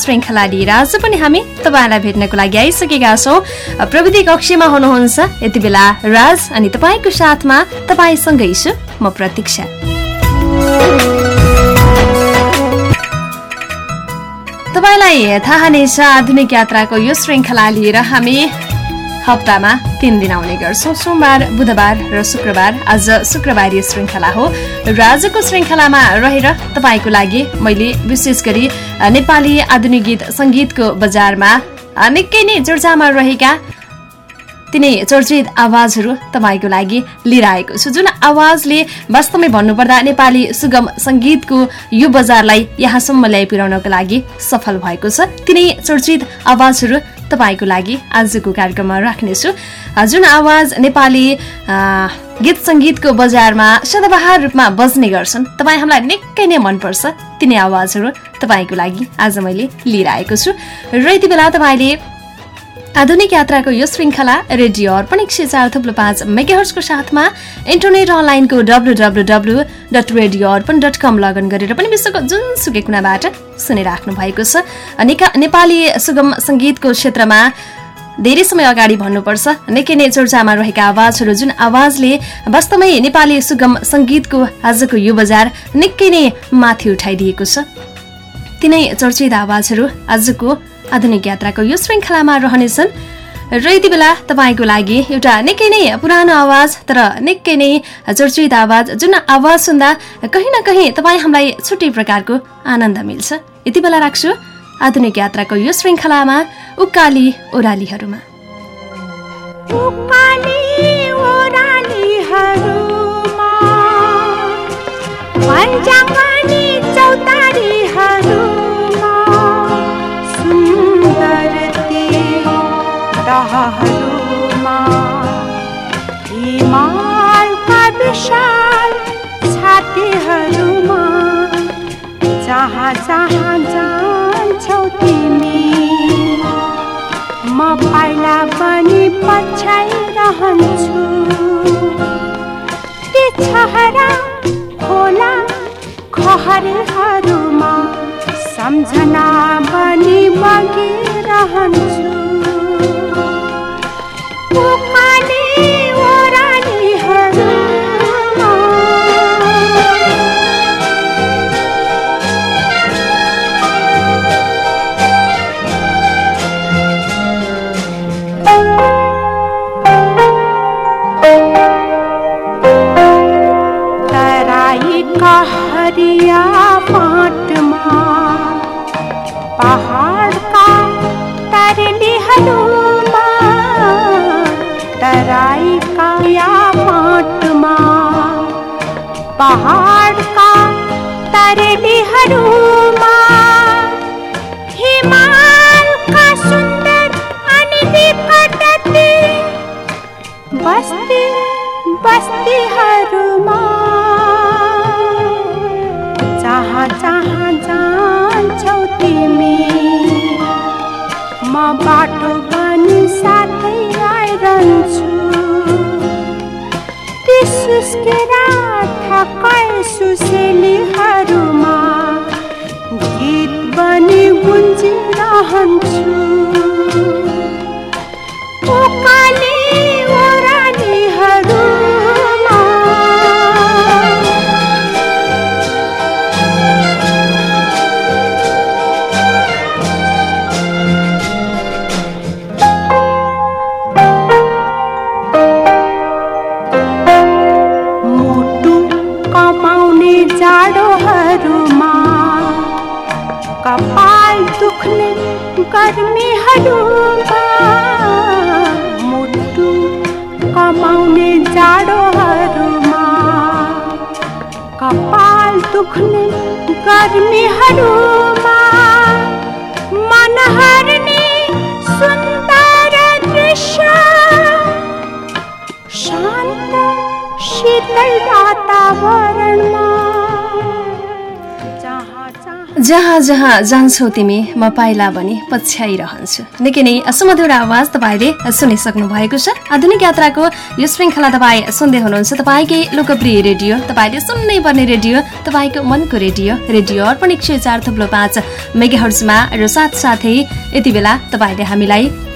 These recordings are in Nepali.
श्रृङ्खला लिएर आज पनि हामी तपाईँलाई भेट्नको लागि आइसकेका छौँ। प्रविधि कक्षमा हुनुहुन्छ यति बेला राज अनि तपाईँको साथमा तपाईँसँगै छु म प्रतीक्षा। तपाईँलाई थाहा नै छ आधुनिक यात्राको यो श्रृङ्खला लिएर हामी हप्तामा तिन दिन आउने गर्छौँ। सोमबार बुधबार र शुक्रबार। आज शुक्रबारी श्रृङ्खला हो र आजको श्रृङ्खलामा रहेर तपाईँको लागि मैले विशेष गरी नेपाली आधुनिक गीत सङ्गीतको बजारमा निकै नै चर्चामा रहेका तिनै चर्चित आवाजहरू तपाईँको लागि लिएर आएको छु जुन आवाजले वास्तवमै भन्नुपर्दा नेपाली सुगम सङ्गीतको यो बजारलाई यहाँसम्म ल्याइ पुर्याउनको लागि सफल भएको छ। तिनै चर्चित आवाजहरू तपाईँको लागि आजको कार्यक्रममा राख्नेछु जुन आवाज नेपाली गीत सङ्गीतको बजारमा सदाबहार रूपमा बज्ने गर्छन् तपाईँ हामीलाई निकै नै मनपर्छ। तिनै आवाजहरू तपाईँको लागि आज मैले लिएर आएको छु। र यति बेला तपाईँले आधुनिक यात्राको यो श्रृङ्खला रेडियो अर्पण एक सय चार थुप्रो पाँच मेगाहर्सको साथमा इन्टरनेट अनलाइनको W W W dot radio Arpan dot com login गरेर पनि विश्वको जुनसुकै कुनाबाट सुनिराख्नु भएको छ। नेपाली सुगम सङ्गीतको क्षेत्रमा धेरै समय अगाडि भन्नुपर्छ। निकै नै चर्चामा रहेका आवाजहरू जुन आवाजले वास्तवमै नेपाली सुगम सङ्गीतको आजको यो बजार निकै नै माथि उठाइदिएको छ। तिनै चर्चित आवाजहरू आजको आधुनिक यात्राको यो श्रृङ्खलामा रहनेछन्। र यति बेला तपाईँको लागि एउटा निकै नै पुरानो आवाज तर निकै नै चर्चित आवाज जुन आवाज सुन्दा कहीँ न कहीँ तपाईँ हामीलाई छुट्टै प्रकारको आनन्द मिल्छ। यति बेला राख्छु आधुनिक यात्राको यो श्रृङ्खलामा उकाली ओह्रालीहरूमा चौतारीहरू सहहरूमा हिमालका विशाल छातीहरूमा जहाँ जहाँ जान्छौ तिमी म पाइला पनि पछाइरहन्छु ती छहरा खोला खहरहरूमा सम्झना बनी बगिरहन्छु Look my 啊。कपाल दुख्ने गर्मीहरूमा मुटु कमाउने जाडोहरूमा कपाल दुख्ने गर्मीहरूमा मन हर्ने सुन्दर शान्त शीतल वातावरणमा जहाँ जहाँ जान्छौ तिमी म पाइला भनी पछ्याइरहन्छु। निकै नै सुमधुर आवाज तपाईँले सुनिसक्नु भएको छ। आधुनिक यात्राको यो श्रृङ्खला तपाईँ सुन्दै हुनुहुन्छ। तपाईँकै लोकप्रिय रेडियो तपाईँले सुन्नै पर्ने रेडियो तपाईँको मनको रेडियो रेडियो अर्पण एक सय चार थुप्रो पाँच मेगाहर्जमा र साथसाथै यति बेला तपाईँले हामीलाई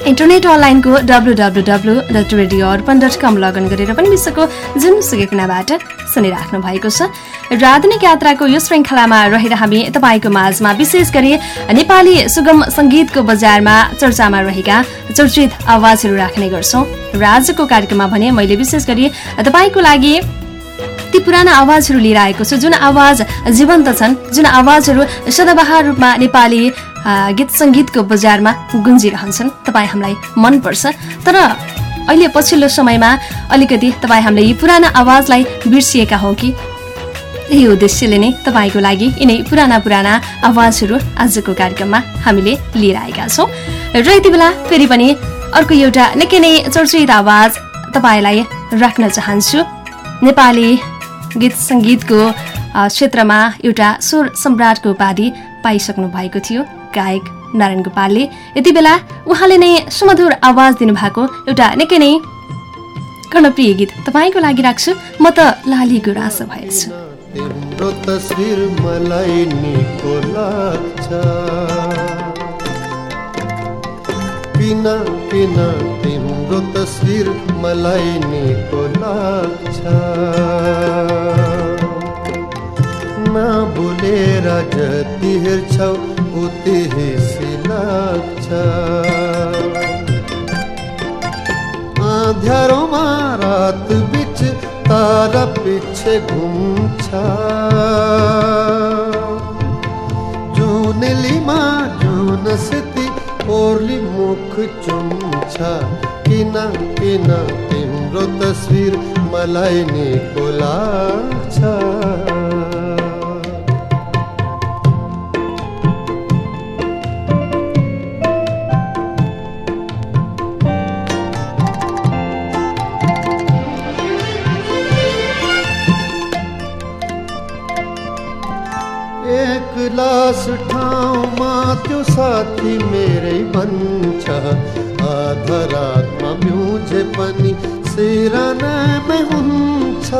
इन्टरनेट अनलाइनको W W W dot radio Arpan dot com login गरेर पनि विश्वको जुनसुकै कुनाबाट सुनिराख्नु भएको छ। र आधुनिक यात्राको यो श्रृङ्खलामा रहेर हामी तपाईँको माझमा विशेष गरी नेपाली सुगम सङ्गीतको बजारमा चर्चामा रहेका चर्चित आवाजहरू राख्ने गर्छौँ। र आजको कार्यक्रममा भने मैले विशेष गरी तपाईँको लागि ती पुराना आवाजहरू लिएर आएको छु। जुन आवाज जीवन्त छन् जुन आवाजहरू सदाबहार रूपमा नेपाली गीत सङ्गीतको बजारमा गुन्जिरहन्छन् तपाईँ हामीलाई मनपर्छ। तर अहिले पछिल्लो समयमा अलिकति तपाईँ हामीले यी पुराना आवाजलाई बिर्सिएका हौ कि? यही उद्देश्यले नै तपाईँको लागि यिनै पुराना पुराना आवाजहरू आजको कार्यक्रममा हामीले लिएर आएका छौँ। र यति बेला फेरि पनि अर्को एउटा निकै नै चर्चित आवाज तपाईँलाई राख्न चाहन्छु। नेपाली गीत सङ्गीतको क्षेत्रमा एउटा स्वर सम्राटको उपाधि पाइसक्नु भएको थियो। गायक नारायण गोपालले। यति बेला उहाँले नै सुमधुर आवाज दिनुभएको एउटा निकै नै कर्णप्रिय गीत तपाईँको लागि राख्छु। म त लाली गुराँस भएछु। तस्विर मलाई निको लाग्छ। किन तिम्रो तस्विर मलाई निको लाग्छ? नबुलेर जति हेर्छौ उति हिसी लाग्छ अँध्यारोमा रात बिच तारा पिछे घुम्छ जुनेलीमा जुन सिति ओर्ली मुख चुम्छ किन किन तिम्रो तस्विर मलाई निको लाग्छ पञ्च आधरात्मा म्यूज पनि में हुन्छ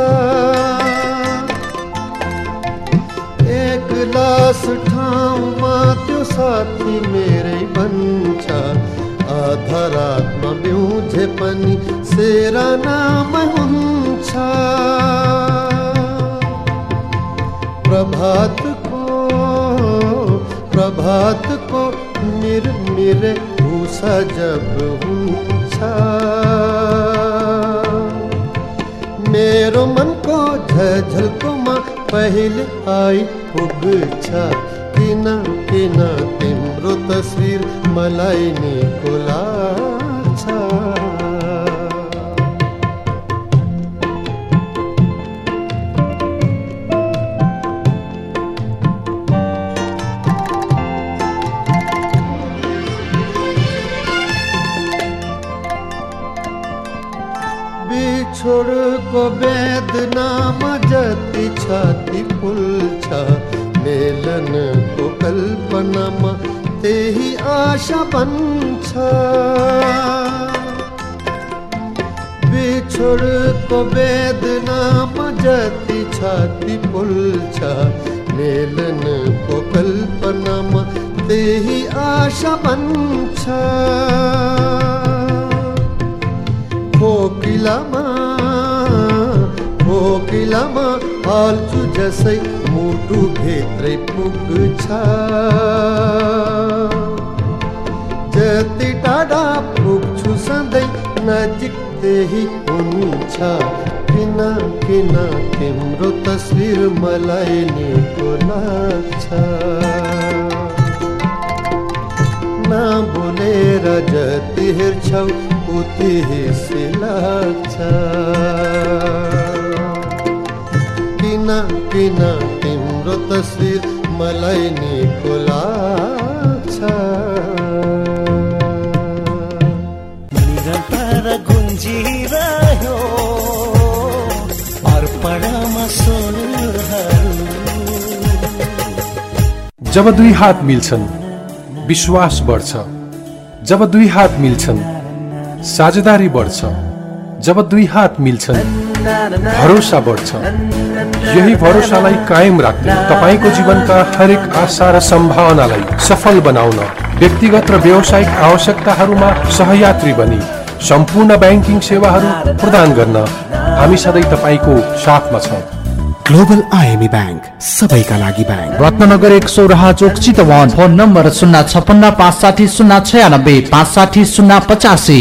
एक लास ठाउँमा त्यो साथी मेरै बन्छ आधरात्मा म्यूज पनि सिरनामै हुन्छ प्रभातको प्रभात मिर मिर भूषा जब हुन्छ मेरो मनको झझल्कोमा पहिले आई पुग्छ किन किन तिम्रो तस्विर मलाई निको को वेद नाम जति छाति फुल मेलन को ते तेहि आशा बन्छ बिछोड को वेद नाम जति छाति पुलछा मेलन को कल्पनमा तेहि आशा बन्छ कोकिलामा कोकिलामा जसै मुटु भित्रै पुग्छ। जति टाढा पुग्छु सधैँ नजिक त्यही हुन्छ किन किन तिम्रो तस्विर मलाई निको लाग्छ। नबोलेर जति हेर्छौ, उति हिसी लाग्छ। किन तिम्रो तस्विर मलाई निको लाग्छ निरन्तर गुन्जिरह्यो अर्पणमा जब दुई हात मिल्छन् विश्वास बढ्छ। जब दुई हात मिल्छन् साझेदारी बढ्छ। जब दुई हात मिल्छन् भरोसा बढ्छ। यही भरोसालाई कायम राख्दै तपाईँको जीवनका हरेक आशा र सम्भावनालाई सफल बनाउन व्यक्तिगत र व्यावसायिक आवश्यकताहरूमा सहयात्री बनी सम्पूर्ण ब्याङ्किङ सेवाहरू प्रदान गर्न हामी सधैँ तपाईँको साथमा छौँ। ग्लोबल आइएमई ब्याङ्क सबैका लागि ब्याङ्क। रत्नगर एक सौ राह चोक चितवन। फोन नम्बर शून्य छप्पन्न पाँच साठी शून्य छयानब्बे पाँच साठी शून्य पचासी।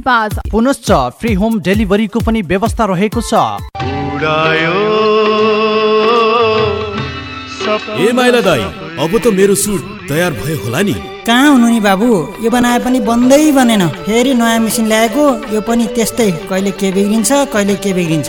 पाँच पुनश्च फ्री होम डेलिभरीको पनि व्यवस्था रहेको छ। ए माइला दाई अब त मेरो सुट तयार भयो होला नि। कहाँ हुनु नि बाबु? यो बनाए पनि बन्दै बनेन। फेरि नयाँ मेसिन ल्याएको यो पनि त्यस्तै कहिले के बिग्रिन्छ कहिले के बिग्रिन्छ।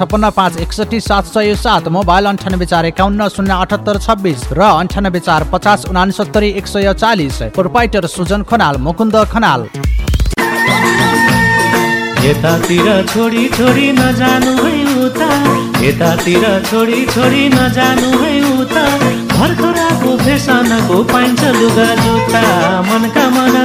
छपन्न पाँच एकसठी सात सय सात मोबाइल अन्ठानब्बे चार एकाउन्न शून्य अठहत्तर छब्बिस र अन्ठानब्बे चार पचास उनासत्तरी एक सय चालिस। प्रोपाइटर सुजन खनाल मुकुन्द खनाल। यतातिर छोडी छोडी नजानु है उता यतातिर छोडी छोडी नजानु है उता। भर्खराको फेसनको पाइन्छ लुगा जुत्ता मनका मना।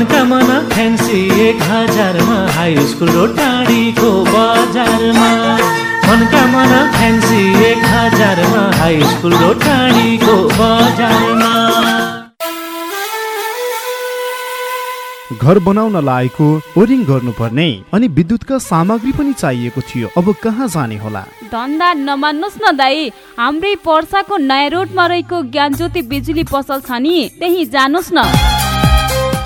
मनका मना फ्यान्सी एक हजारमा हाई स्कुल र टाढीको बजारमा। मनका मना फ्यान्सी एक हजारमा हाई स्कुल र टाढीको बजारमा। घर बनाउन लागेको ओरिङ गर्नुपर्ने अनि विद्युतका सामग्री पनि चाहिएको थियो। अब कहाँ जाने होला? धन्दा नमान्नुहोस् न दाई हाम्रै पर्साको नयाँ रोडमा रहेको ज्ञानज्योति बिजुली पसल छ नि त्यही जानुहोस् न।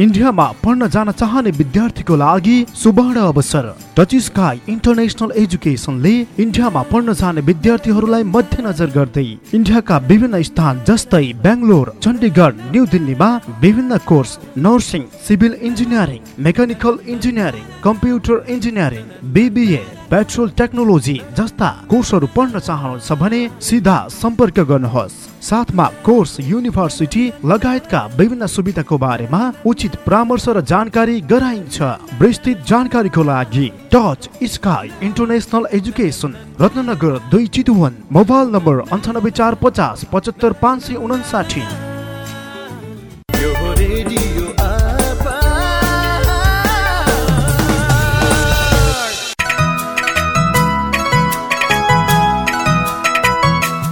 इन्डियामा पढ्न जान चाहने विद्यार्थीको लागि सुवर्ण अवसर। टच स्काई इन्टरनेसनल एजुकेसनले इन्डियामा पढ्न जाने विद्यार्थीहरूलाई मध्यनजर गर्दै इन्डियाका विभिन्न स्थान जस्तै बेङ्गलोर चण्डीगढ न्यू दिल्लीमा विभिन्न course nursing civil engineering mechanical engineering computer engineering BBA petrol technology जस्ता कोर्सहरू पढ्न चाहनुहुन्छ भने सिधा सम्पर्क गर्नुहोस्। साथमा कोर्स युनिभर्सिटी लगायतका विभिन्न सुविधाको बारेमा उचित परामर्श र जानकारी गराइन्छ। विस्तृत जानकारीको लागि touch sky international education Ratnagar दुई चितुवन मोबाइल नम्बर अन्ठानब्बे चार पचास पचहत्तर पाँच सय उनासाठी।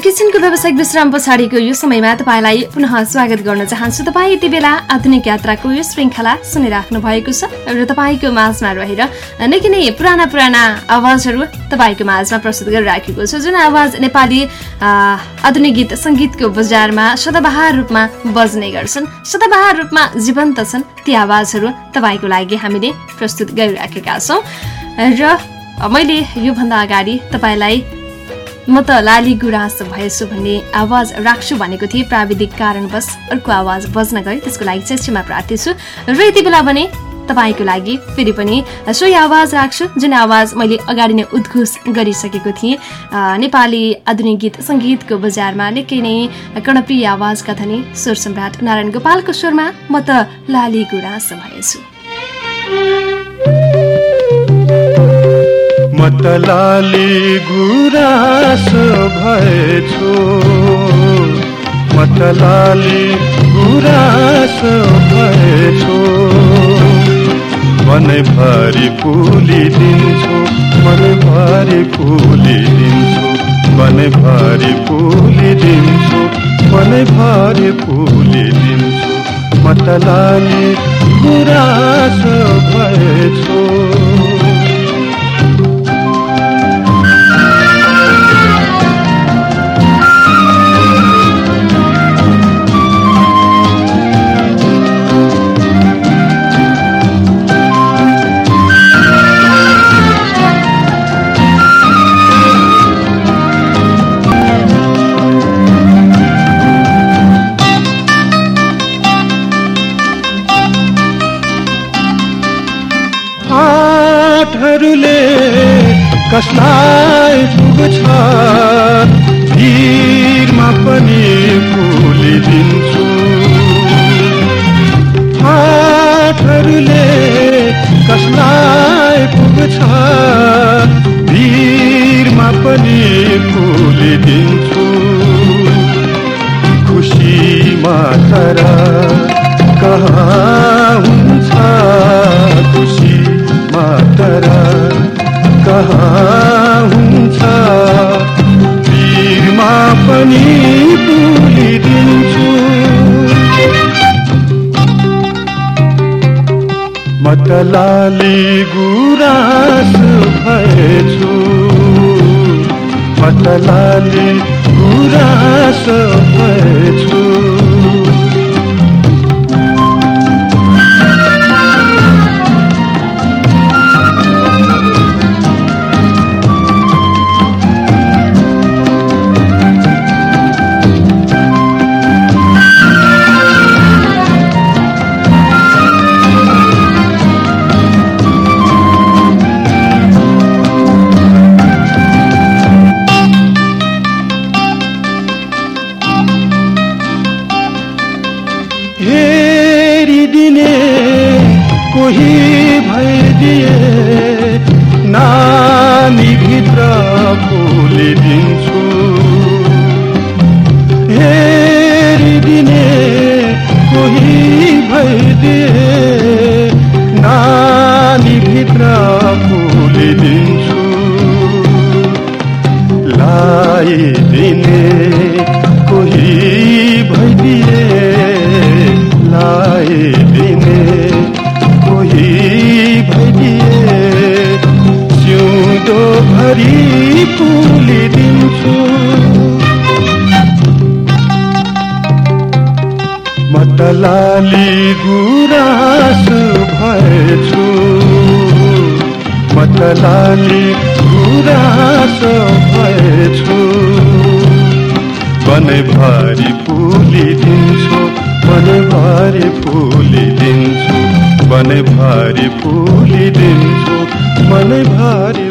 एकैछिनको व्यावसायिक विश्राम पछाडिको यो समयमा तपाईँलाई पुनः स्वागत गर्न चाहन्छु। तपाईँ यति बेला आधुनिक यात्राको यो श्रृङ्खला सुनिराख्नु भएको छ र तपाईँको माझमा रहेर निकै नै पुराना पुराना आवाजहरू तपाईँको माझमा प्रस्तुत गरिराखेको छु जुन आवाज नेपाली आधुनिक गीत सङ्गीतको बजारमा सदाबहार रूपमा बज्ने गर्छन्। सदाबहार रूपमा जीवन्त छन् ती आवाजहरू तपाईँको लागि हामीले प्रस्तुत गरिराखेका छौँ। र मैले योभन्दा अगाडि तपाईँलाई म त लाली गुराँस भएछु भन्ने आवाज राख्छु भनेको थिएँ। प्राविधिक कारणवश अर्को आवाज बज्न गयो। त्यसको लागि चाहिँ क्षमा प्रार्थी छु। र यति बेला भने तपाईँको लागि फेरि पनि सोही आवाज राख्छु जुन आवाज मैले अगाडि नै उद्घोष गरिसकेको थिएँ। नेपाली आधुनिक गीत सङ्गीतको बजारमा निकै नै कर्णप्रिय आवाजका धनी स्वर सम्राट नारायण गोपालको स्वरमा म त लाली गुराँस भएछु। मतलाली गुरास भएछु। मतलाली गुरास भएछु। मनैभरि पुली दिन्छु मनैभरि पुली दिन्छु मनैभरि पुली दिन्छु मनैभरि पुली दिन्छु मतलाली गुरास भएछु। कसलाई पुग्छ। भिरमा पनि फुलिदिन्छु हाटहरूले कसलाई पुग्छ। भिरमा पनि फुलिदिन्छु खुसी मात्र कहाँ हुन्छ। भिरमा पनि तुलिदिन्छु। मतलाली गुरास भएछु। मतलाली गुरास भएछु। भरि तुलिदिन्छु मत मतलाली गुराँस भएछु मतलाली गुराँस भएछु मनैभरि फुलिदिन्छु मनैभरि फुलिदिन्छु मनैभरि फुलिदिन्छु मनैभरि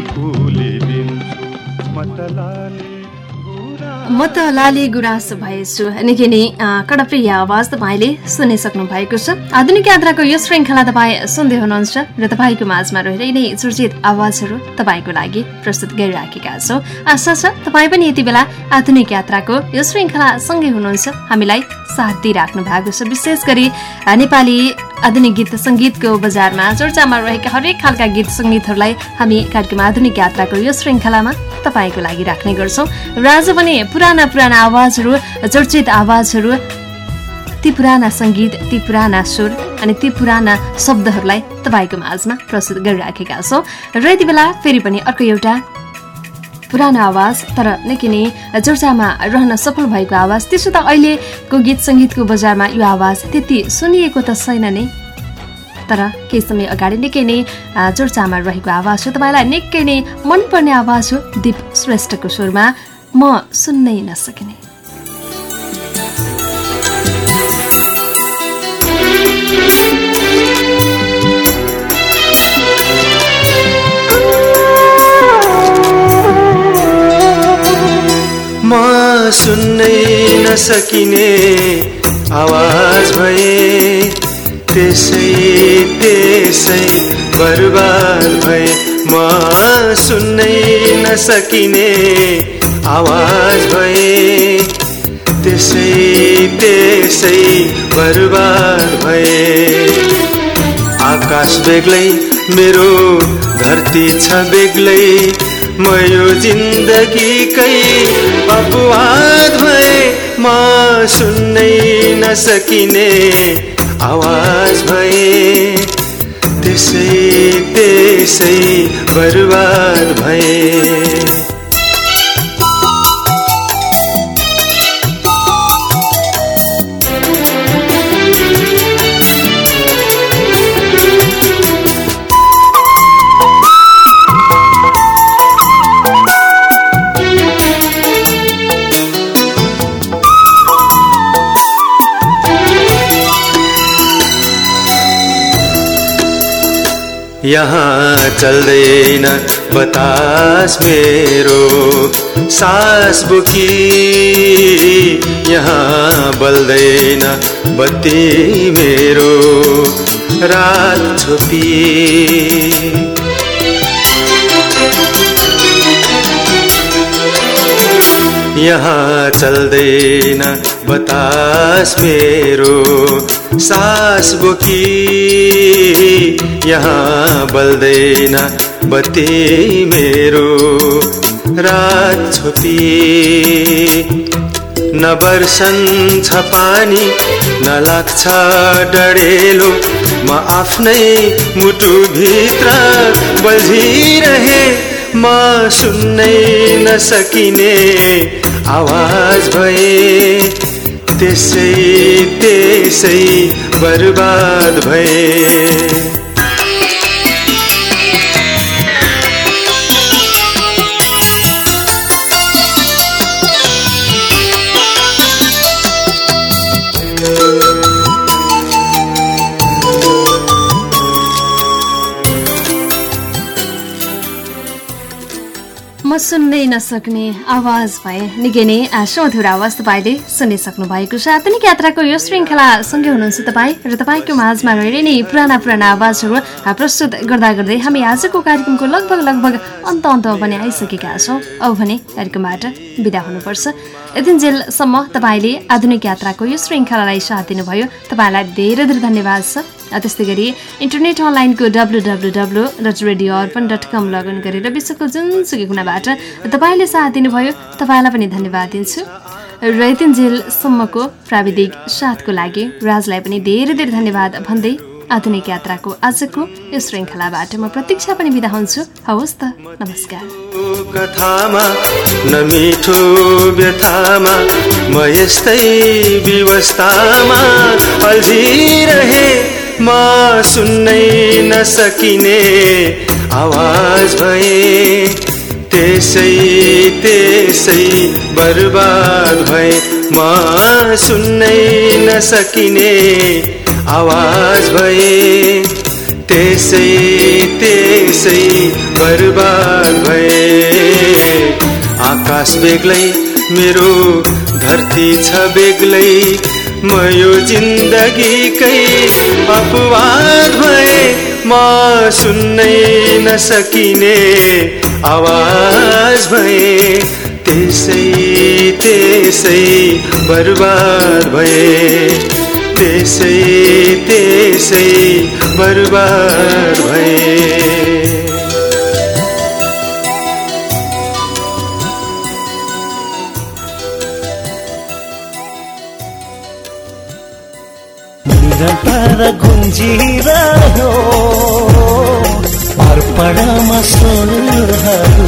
म त लाली गुराँस भएछु। निकै नै कडप्रिय आवाज तपाईँले सुनिसक्नु भएको छ। आधुनिक यात्राको यो श्रृङ्खला तपाईँ सुन्दै हुनुहुन्छ र तपाईँको माझमा रहेर नै चर्चित आवाजहरू तपाईँको लागि प्रस्तुत गरिराखेका छौँ। आशा छ तपाईँ पनि यति बेला आधुनिक यात्राको यो श्रृङ्खला सँगै हुनुहुन्छ। हामीलाई साथ दिइराख्नु भएको छ। विशेष गरी नेपाली आधुनिक गीत सङ्गीतको बजारमा चर्चामा रहेका हरेक खालका गीत सङ्गीतहरूलाई हामी कार्यक्रम आधुनिक यात्राको यो श्रृङ्खलामा तपाईँको लागि राख्ने गर्छौँ। र आज पनि पुराना पुराना आवाजहरू चर्चित आवाजहरू ती पुराना सङ्गीत ती पुराना सुर अनि ती पुराना शब्दहरूलाई तपाईँको माझमा प्रस्तुत गरिराखेका छौँ। र यति बेला फेरि पनि अर्को एउटा पुरानो आवाज तर निकै नै चर्चामा रहन सफल भएको आवाज। त्यसो त अहिलेको गीत सङ्गीतको बजारमा यो आवाज त्यति सुनिएको त छैन नै। तर केही समय अगाडि निकै नै चर्चामा रहेको आवाज हो। तपाईँलाई निकै नै मनपर्ने आवाज हो दिप श्रेष्ठको स्वरमा। म सुन्नै नसकिने। सुन्नै नसकिने आवाज भए। त्यसै त्यसै बर्बाद भए। म सुन्नै नसकिने आवाज भए। त्यसै त्यसै बर्बाद भए। आकाश बेग्लै मेरो धरती छ बेग्लै। म यो जिन्दगीकै अपवाद भए म सुन्नै नसकिने आवाज भए। त्यसै त्यसै बर्बाद भए। यहाँ चल्दैन बतास मेरो सास बुकी। यहाँ बल्दैन बत्ती मेरो रात छुपी। यहाँ चल्दैन बतास मेरो सास बोकी यहाँ बल्दैन बत्ती मेरो। रात छोपी छ पानी न लाग्छ डढेलो म आफ्नै मुटुभित्र बल्झिरहे म सुन्नै नसकिने आवाज भए। त्यसै त्यसै बर्बाद भए म सुन्नै नसक्ने आवाज भए निकै नै आ, सुमधुर आवाज तपाईँले सुनिसक्नु भएको छ आधुनिक यात्राको यो श्रृङ्खला सँगै हुनुहुन्छ तपाईँ र तपाईँको माझमा रहेर नै पुराना पुराना आवाजहरू प्रस्तुत गर्दा गर्दै हामी आजको कार्यक्रमको लगभग लगभग अन्त अन्तमा पनि आइसकेका छौँ। अब भने कार्यक्रमबाट बिदा हुनुपर्छ। यतिन्जेलसम्म तपाईँले आधुनिक यात्राको यो श्रृङ्खलालाई साथ दिनुभयो। तपाईँलाई धेरै धेरै धन्यवाद छ त्यस्तै गरी इन्टरनेट अनलाइनको W W W dot radio Arpan dot com login गरेर विश्वको जुनसुकै कुनाबाट तपाईँले साथ दिनुभयो तपाईँलाई पनि धन्यवाद दिन्छु। र यतिन्जेलसम्मको प्राविधिक साथको लागि राजलाई पनि धेरै धेरै धन्यवाद भन्दै आधुनिक यात्राको आजको यो श्रृङ्खलाबाट म प्रतीक्षा पनि बिदा हुन्छु। हवस् त नमस्कार। कथामा न मिठो व्यथामा म यस्तै व्यवस्थामा अल्झिरहे। म सुन्नै नसकिने आवाज भए। त्यसै त्यसै बर्बाद भए। म सुन्नै नसकिने आवाज भए। त्यसै त्यसै बर्बाद भए। आकाश बेग्लै मेरो धरती छ बेग्लै। म यो जिन्दगीकै अपवाद भए म सुन्नै नसकिने आवाज भए। त्यसै त्यसै बर्बाद भए। त्यसै त्यसै बर्बाद भए। निरन्तर गुन्जिरह्यो अर्पणमा स्वरहरू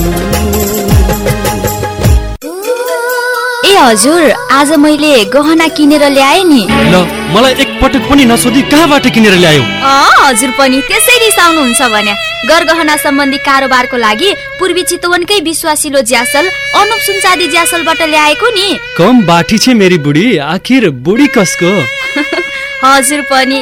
ए हजुर आज मैले गहना किनेर ल्याएँ नि। ल मलाई एकपटक पनि नसोधी कहाँबाट किनेर ल्यायो? अँ हजुर पनि। त्यसै रिसाउनुहुन्छ भने। गरगहना सम्बन्धी कारोबारको लागि पूर्वी चितवनकै विश्वासिलो ज्यासल अनुप सुनचादी ज्यासलबाट ल्याएको नि। कम बाठी छे मेरी बुढी। आखिर बुढी कसको? हजुर पनि।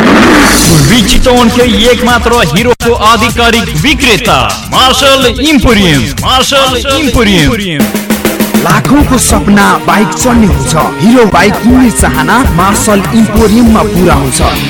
पूर्वी चितवनकै एक मात्र हिरोको आधिकारिक विक्रेता मार्शल इम्पोरियम मार्शल इम्पोरियम लाखौंको सपना बाइक चढ्ने हुन्छ हिरो बाइक किन्ने चाहना मार्शल इम्पोरियममा पुरा हुन्छ।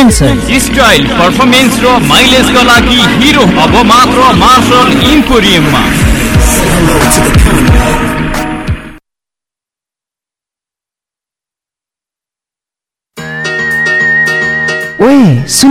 उनासय स्टाइल पर्फर्मेन्स र माइलेजका लागि हिरो अब मात्र मार्शल इम्पोरियममा ओए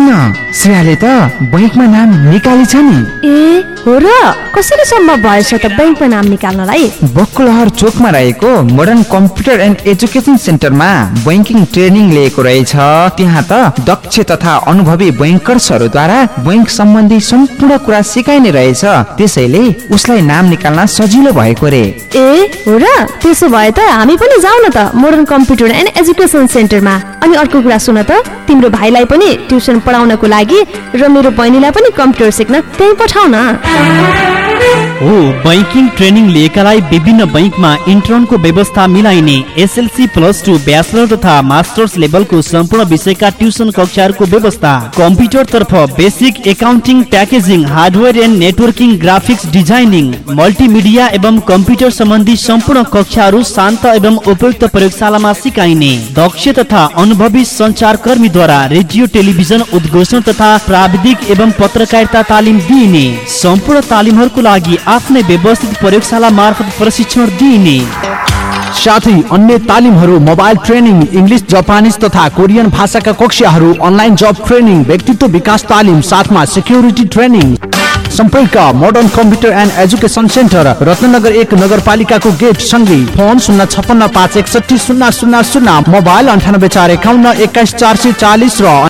सुन्न श्रेयाले त बैङ्कमा नाम निकाली छ नि। ए हो र? कसरी सम्भव भएछ त ब्याङ्कमा नाम निकाल्नलाई? बकुलहर चोकमा रहेको मोडर्न कम्प्युटर एन्ड एजुकेसन सेन्टरमा बैङ्किङ ट्रेनिङ लिएको रहेछ। त्यहाँ त दक्ष तथा अनुभवी बैङ्कर्सहरूद्वारा बैङ्क सम्बन्धी सम्पूर्ण कुरा सिकाइने रहेछ। त्यसैले उसलाई नाम निकाल्न सजिलो भएको रे। ए हो र? त्यसो भए त हामी पनि जाउँ न त मोडर्न कम्प्युटर एन्ड एजुकेसन सेन्टरमा अनि अर्को कुरा सुन त। तिम्रो भाइलाई पनि ट्युसन पढाउनको लागि र मेरो बहिनीलाई पनि कम्प्युटर सिक्न त्यही पठाउ न हो ट्रेनिङ लिएकालाई विभिन्न बैंकमा इन्टर्नको व्यवस्था मिलाइने एसएलसी प्लस टू ब्याचलर तथा मास्टर्स लेभलको सम्पूर्ण विषयका ट्युसन कक्षाहरूको व्यवस्था। कम्प्युटर तर्फ basic accounting packaging hardware and networking graphics designing multimedia एवं कम्प्युटर सम्बन्धी सम्पूर्ण कक्षाहरू शान्त एवं उपयुक्त प्रयोगशालामा सिकाइने। दक्ष तथा अनुभवी सञ्चारकर्मीद्वारा रेडियो टेलिभिजन उद्घोषण तथा प्राविधिक एवं पत्रकारिता तालिम दिइने सम्पूर्ण तालिमहरूको लागि आफ्नै व्यवस्थित प्रयोगशाला मार्फत प्रशिक्षण दिइने। साथै अन्य तालिमहरू मोबाइल ट्रेनिङ इङ्ग्लिस जापानिज तथा कोरियन भाषाका कक्षाहरू अनलाइन जब ट्रेनिङ व्यक्तित्व विकास तालिम साथमा सेक्युरिटी ट्रेनिङ सम्पर्क modern computer and education centre Ratnagar एक नगरपालिकाको गेट सँगै फोन शून्य छपन्न पाँच एकसठी शून्य शून्य शून्य मोबाइल अन्ठानब्बे चार एकाउन्न एक्काइस चार सय चालिस र